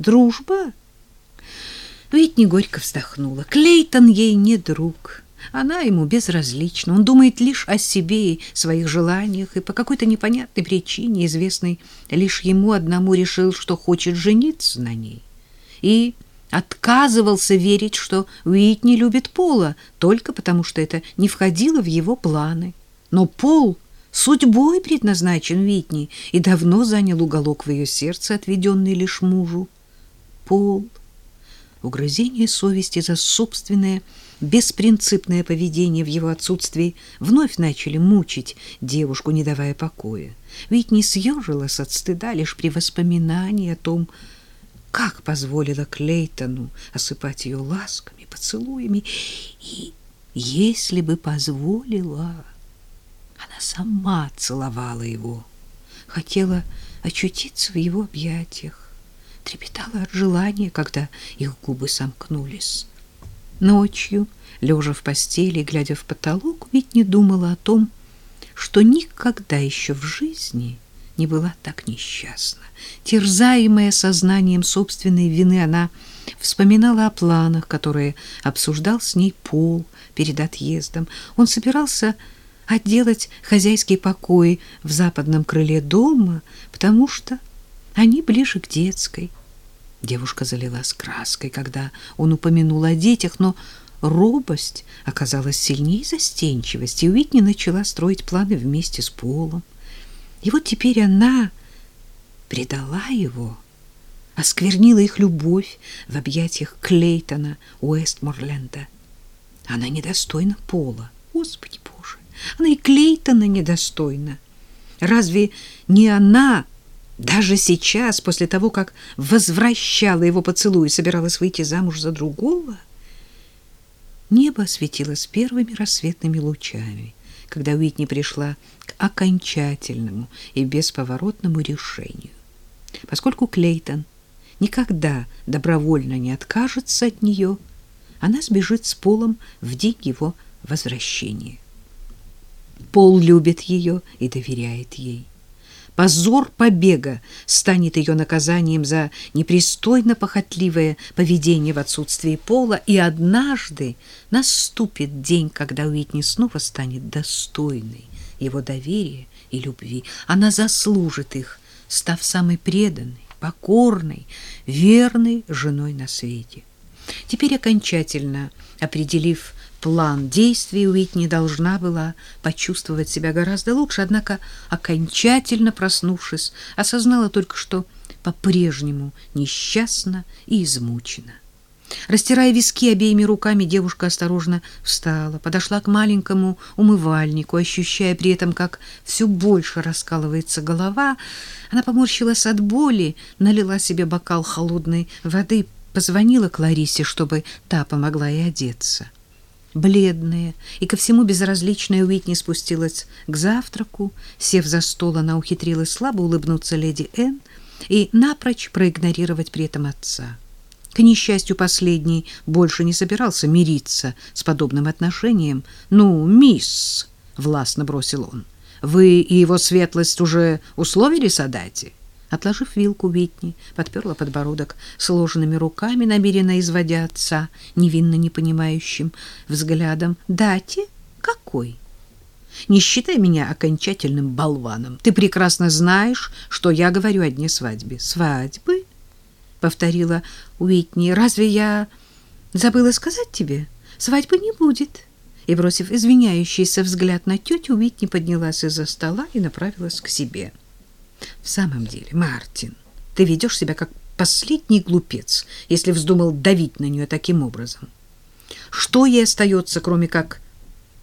Дружба? Уитни горько вздохнула. Клейтон ей не друг. Она ему безразлична. Он думает лишь о себе и своих желаниях, и по какой-то непонятной причине, известной лишь ему одному, решил, что хочет жениться на ней. И отказывался верить, что Уитни любит Пола, только потому что это не входило в его планы. Но Пол судьбой предназначен Уитни и давно занял уголок в ее сердце, отведенный лишь мужу. Пол. Угрызение совести за собственное беспринципное поведение в его отсутствии вновь начали мучить девушку, не давая покоя. Ведь не съежилась от стыда лишь при воспоминании о том, как позволила Клейтону осыпать ее ласками, поцелуями, и если бы позволила, она сама целовала его, хотела очутиться в его объятиях, трепетала от желания, когда их губы сомкнулись. Ночью, лежа в постели, глядя в потолок, ведь не думала о том, что никогда еще в жизни не была так несчастна. Терзаемая сознанием собственной вины, она вспоминала о планах, которые обсуждал с ней Пол перед отъездом. Он собирался отделать хозяйский покой в западном крыле дома, потому что они ближе к детской. Девушка залилась краской, когда он упомянул о детях, но робость оказалась сильнее застенчивости, и Уитни начала строить планы вместе с Полом. И вот теперь она предала его, осквернила их любовь в объятиях Клейтона Уэстморленда. Она недостойна Пола. Господи Боже, она и Клейтона недостойна. Разве не она даже сейчас, после того, как возвращала его поцелуй и собиралась выйти замуж за другого, небо осветилось первыми рассветными лучами, когда Уитни пришла к окончательному и бесповоротному решению. Поскольку Клейтон никогда добровольно не откажется от нее, она сбежит с Полом в день его возвращения. Пол любит ее и доверяет ей. Позор побега станет ее наказанием за непристойно похотливое поведение в отсутствии пола, и однажды наступит день, когда Уитни снова станет достойной его доверия и любви. Она заслужит их, став самой преданной, покорной, верной женой на свете. Теперь окончательно определив план действий Уитни должна была почувствовать себя гораздо лучше, однако, окончательно проснувшись, осознала только, что по-прежнему несчастна и измучена. Растирая виски обеими руками, девушка осторожно встала, подошла к маленькому умывальнику, ощущая при этом, как все больше раскалывается голова. Она поморщилась от боли, налила себе бокал холодной воды, позвонила Кларисе, чтобы та помогла ей одеться. Бледная и ко всему безразличная Уитни спустилась к завтраку. Сев за стол, она ухитрилась слабо улыбнуться леди Энн и напрочь проигнорировать при этом отца. К несчастью, последний больше не собирался мириться с подобным отношением. «Ну, мисс!» — властно бросил он. «Вы и его светлость уже условились о дате?» Отложив вилку, Витни подперла подбородок сложенными руками, намеренно изводя отца невинно непонимающим взглядом. «Дате? Какой?» «Не считай меня окончательным болваном. Ты прекрасно знаешь, что я говорю о дне свадьбы». «Свадьбы?» — повторила Уитни. «Разве я забыла сказать тебе? Свадьбы не будет». И, бросив извиняющийся взгляд на тетю, Уитни поднялась из-за стола и направилась к себе. В самом деле, Мартин, ты ведешь себя как последний глупец, если вздумал давить на нее таким образом. Что ей остается, кроме как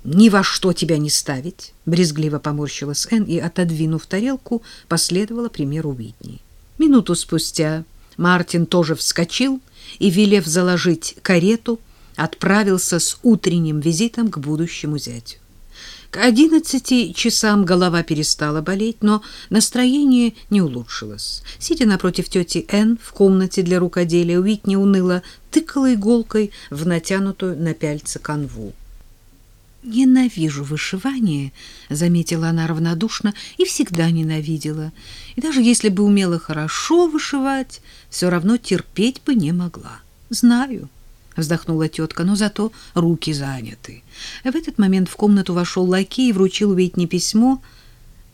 ни во что тебя не ставить? Брезгливо поморщилась Энн и, отодвинув тарелку, последовала примеру Уитни. Минуту спустя Мартин тоже вскочил и, велев заложить карету, отправился с утренним визитом к будущему зятю. К одиннадцати часам голова перестала болеть, но настроение не улучшилось. Сидя напротив тети Н в комнате для рукоделия, Уитни уныло тыкала иголкой в натянутую на пяльце канву. Ненавижу вышивание, заметила она равнодушно и всегда ненавидела. И даже если бы умела хорошо вышивать, все равно терпеть бы не могла. Знаю, вздохнула тетка, но зато руки заняты. В этот момент в комнату вошел лакей и вручил Витни письмо.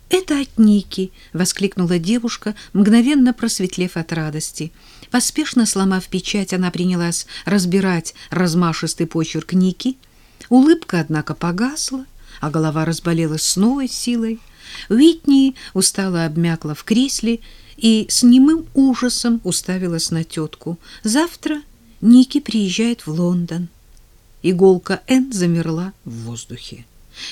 Это от Ники, воскликнула девушка, мгновенно просветлев от радости. Поспешно сломав печать, она принялась разбирать размашистый почерк Ники. Улыбка, однако, погасла, а голова разболелась с новой силой. Уитни устало обмякла в кресле и с немым ужасом уставилась на тетку. Завтра Ники приезжает в Лондон. Иголка Н замерла в воздухе.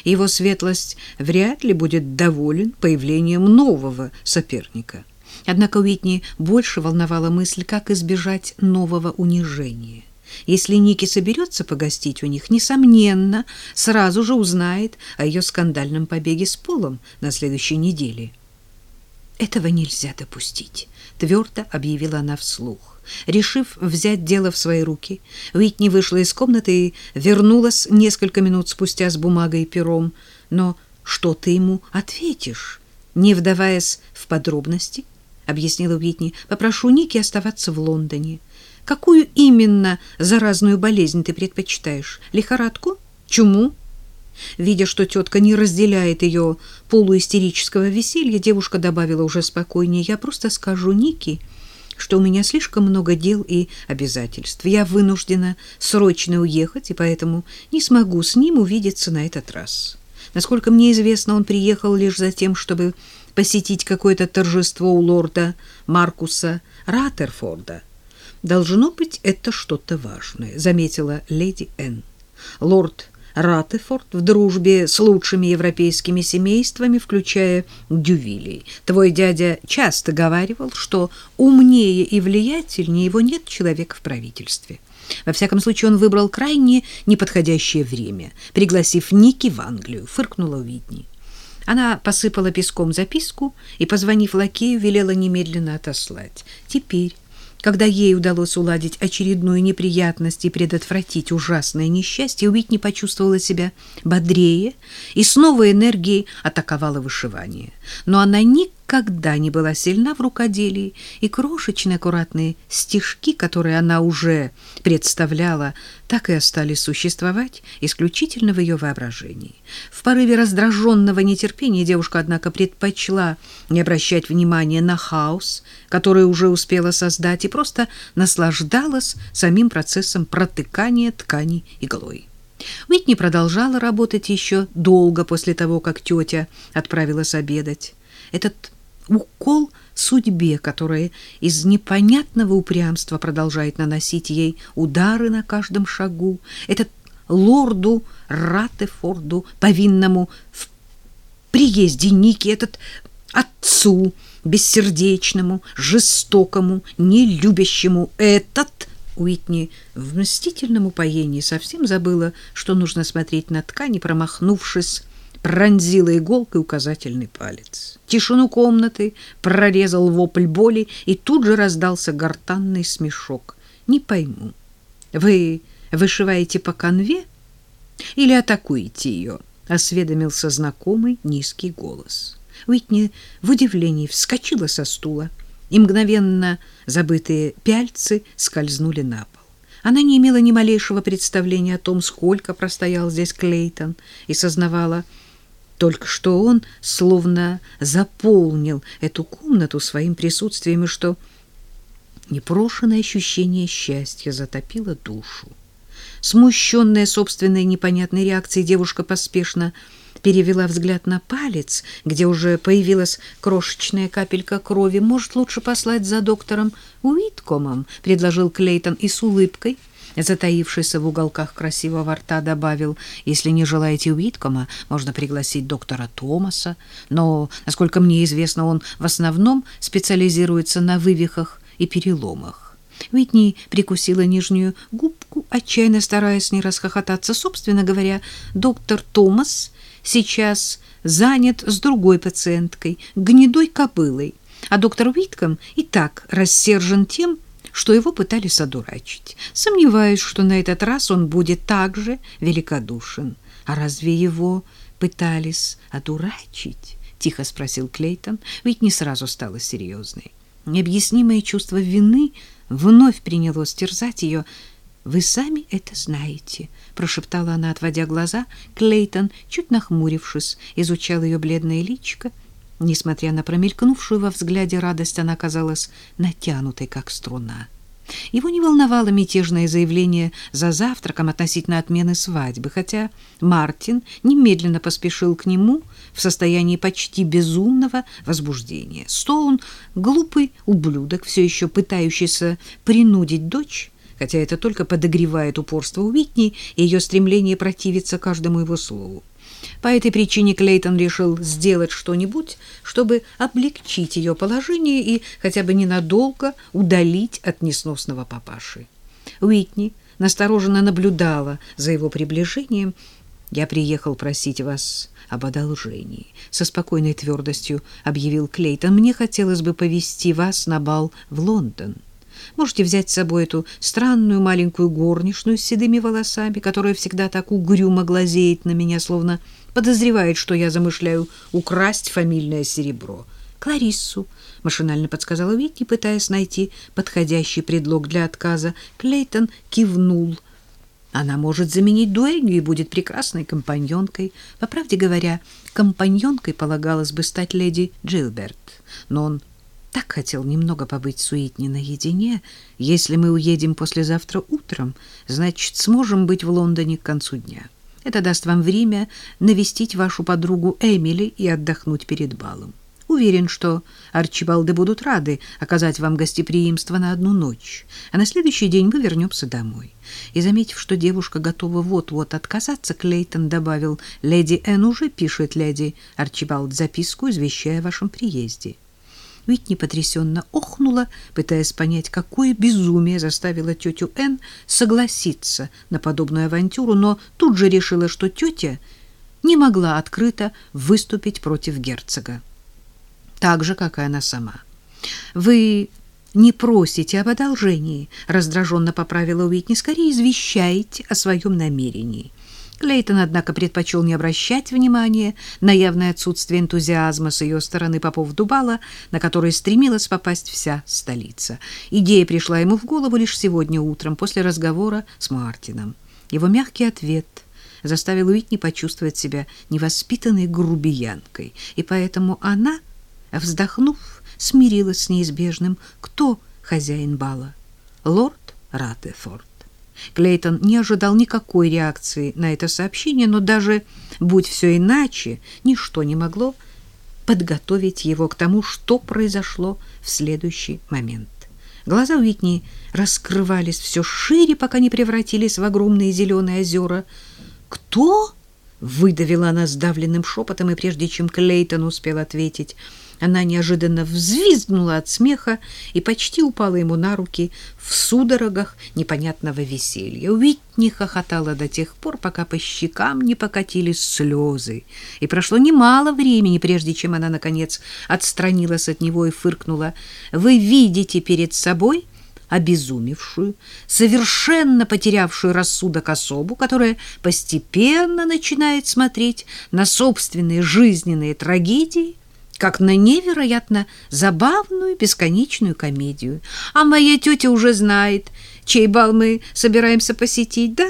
Его светлость вряд ли будет доволен появлением нового соперника. Однако Уитни больше волновала мысль, как избежать нового унижения. Если Ники соберется погостить у них, несомненно, сразу же узнает о ее скандальном побеге с Полом на следующей неделе. «Этого нельзя допустить», — твердо объявила она вслух. Решив взять дело в свои руки, Уитни вышла из комнаты и вернулась несколько минут спустя с бумагой и пером. «Но что ты ему ответишь?» Не вдаваясь в подробности, объяснила Уитни, попрошу Ники оставаться в Лондоне. Какую именно заразную болезнь ты предпочитаешь? Лихорадку? Чуму? Видя, что тетка не разделяет ее полуистерического веселья, девушка добавила уже спокойнее: "Я просто скажу Нике, что у меня слишком много дел и обязательств. Я вынуждена срочно уехать, и поэтому не смогу с ним увидеться на этот раз. Насколько мне известно, он приехал лишь за тем, чтобы посетить какое-то торжество у лорда Маркуса Раттерфорда. Должно быть, это что-то важное, заметила леди Н. Лорд Раттерфорд в дружбе с лучшими европейскими семействами, включая Дювилей. Твой дядя часто говаривал, что умнее и влиятельнее его нет человека в правительстве. Во всяком случае, он выбрал крайне неподходящее время, пригласив Ники в Англию, фыркнула Уитни. Она посыпала песком записку и, позвонив лакею, велела немедленно отослать. Теперь, когда ей удалось уладить очередную неприятность и предотвратить ужасное несчастье, Уитни почувствовала себя бодрее и с новой энергией атаковала вышивание. Но она никогда никогда не была сильна в рукоделии, и крошечные аккуратные стежки, которые она уже представляла, так и остались существовать исключительно в ее воображении. В порыве раздраженного нетерпения девушка, однако, предпочла не обращать внимания на хаос, который уже успела создать, и просто наслаждалась самим процессом протыкания ткани иглой. Уитни продолжала работать еще долго после того, как тетя отправилась обедать. Этот укол судьбе, которая из непонятного упрямства продолжает наносить ей удары на каждом шагу, этот лорду Ратефорду, повинному в приезде Ники, этот отцу бессердечному, жестокому, нелюбящему, этот Уитни в мстительном упоении совсем забыла, что нужно смотреть на ткань, промахнувшись пронзила иголкой указательный палец. Тишину комнаты прорезал вопль боли, и тут же раздался гортанный смешок. «Не пойму, вы вышиваете по конве или атакуете ее?» — осведомился знакомый низкий голос. Уитни в удивлении вскочила со стула, и мгновенно забытые пяльцы скользнули на пол. Она не имела ни малейшего представления о том, сколько простоял здесь Клейтон, и сознавала, только что он словно заполнил эту комнату своим присутствием, и что непрошенное ощущение счастья затопило душу. Смущенная собственной непонятной реакцией, девушка поспешно перевела взгляд на палец, где уже появилась крошечная капелька крови. «Может, лучше послать за доктором Уиткомом?» — предложил Клейтон и с улыбкой — затаившийся в уголках красивого рта, добавил, «Если не желаете Уиткома, можно пригласить доктора Томаса, но, насколько мне известно, он в основном специализируется на вывихах и переломах». Уитни прикусила нижнюю губку, отчаянно стараясь не расхохотаться. Собственно говоря, доктор Томас сейчас занят с другой пациенткой, гнедой кобылой, а доктор Уитком и так рассержен тем, что его пытались одурачить. Сомневаюсь, что на этот раз он будет так же великодушен. А разве его пытались одурачить? Тихо спросил Клейтон, ведь не сразу стало серьезной. Необъяснимое чувство вины вновь принялось терзать ее. «Вы сами это знаете», — прошептала она, отводя глаза. Клейтон, чуть нахмурившись, изучал ее бледное личико. Несмотря на промелькнувшую во взгляде радость, она казалась натянутой, как струна. Его не волновало мятежное заявление за завтраком относительно отмены свадьбы, хотя Мартин немедленно поспешил к нему в состоянии почти безумного возбуждения. Стоун, глупый ублюдок, все еще пытающийся принудить дочь, хотя это только подогревает упорство Уитни и ее стремление противиться каждому его слову. По этой причине Клейтон решил сделать что-нибудь, чтобы облегчить ее положение и хотя бы ненадолго удалить от несносного папаши. Уитни настороженно наблюдала за его приближением. «Я приехал просить вас об одолжении», — со спокойной твердостью объявил Клейтон. «Мне хотелось бы повести вас на бал в Лондон». Можете взять с собой эту странную маленькую горничную с седыми волосами, которая всегда так угрюмо глазеет на меня, словно подозревает, что я замышляю украсть фамильное серебро. Клариссу, машинально подсказала Витни, пытаясь найти подходящий предлог для отказа. Клейтон кивнул. Она может заменить дуэлью и будет прекрасной компаньонкой. По правде говоря, компаньонкой полагалось бы стать леди Джилберт, но он так хотел немного побыть с Уитни наедине. Если мы уедем послезавтра утром, значит, сможем быть в Лондоне к концу дня. Это даст вам время навестить вашу подругу Эмили и отдохнуть перед балом. Уверен, что Арчибалды будут рады оказать вам гостеприимство на одну ночь, а на следующий день мы вернемся домой. И, заметив, что девушка готова вот-вот отказаться, Клейтон добавил, «Леди Энн уже пишет леди Арчибалд записку, извещая о вашем приезде». Витни потрясенно охнула, пытаясь понять, какое безумие заставило тетю Н согласиться на подобную авантюру, но тут же решила, что тетя не могла открыто выступить против герцога. Так же, как и она сама. «Вы не просите об одолжении», — раздраженно поправила Уитни, — «скорее извещаете о своем намерении». Клейтон, однако, предпочел не обращать внимания на явное отсутствие энтузиазма с ее стороны по поводу бала, на который стремилась попасть вся столица. Идея пришла ему в голову лишь сегодня утром, после разговора с Мартином. Его мягкий ответ заставил Уитни почувствовать себя невоспитанной грубиянкой, и поэтому она, вздохнув, смирилась с неизбежным. Кто хозяин бала? Лорд Ратефорд. Клейтон не ожидал никакой реакции на это сообщение, но даже будь все иначе, ничто не могло подготовить его к тому, что произошло в следующий момент. Глаза Уитни раскрывались все шире, пока не превратились в огромные зеленые озера. «Кто?» — выдавила она сдавленным шепотом, и прежде чем Клейтон успел ответить — она неожиданно взвизгнула от смеха и почти упала ему на руки в судорогах непонятного веселья. Уитни хохотала до тех пор, пока по щекам не покатились слезы. И прошло немало времени, прежде чем она, наконец, отстранилась от него и фыркнула. «Вы видите перед собой...» обезумевшую, совершенно потерявшую рассудок особу, которая постепенно начинает смотреть на собственные жизненные трагедии как на невероятно забавную бесконечную комедию. А моя тетя уже знает, чей бал мы собираемся посетить, да?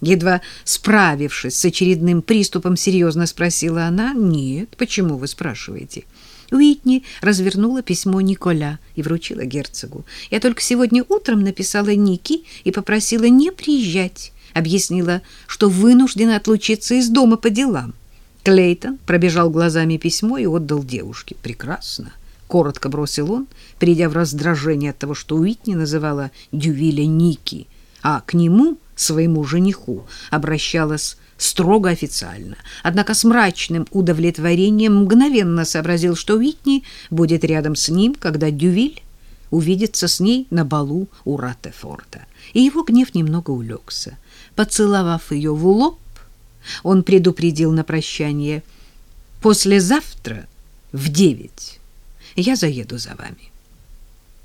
Едва справившись с очередным приступом, серьезно спросила она. «Нет, почему вы спрашиваете?» Уитни развернула письмо Николя и вручила герцогу. «Я только сегодня утром написала Ники и попросила не приезжать. Объяснила, что вынуждена отлучиться из дома по делам. Клейтон пробежал глазами письмо и отдал девушке. «Прекрасно!» — коротко бросил он, придя в раздражение от того, что Уитни называла Дювиля Ники, а к нему, своему жениху, обращалась строго официально. Однако с мрачным удовлетворением мгновенно сообразил, что Уитни будет рядом с ним, когда Дювиль увидится с ней на балу у Ратефорда. И его гнев немного улегся. Поцеловав ее в лоб, он предупредил на прощание. «Послезавтра в девять я заеду за вами».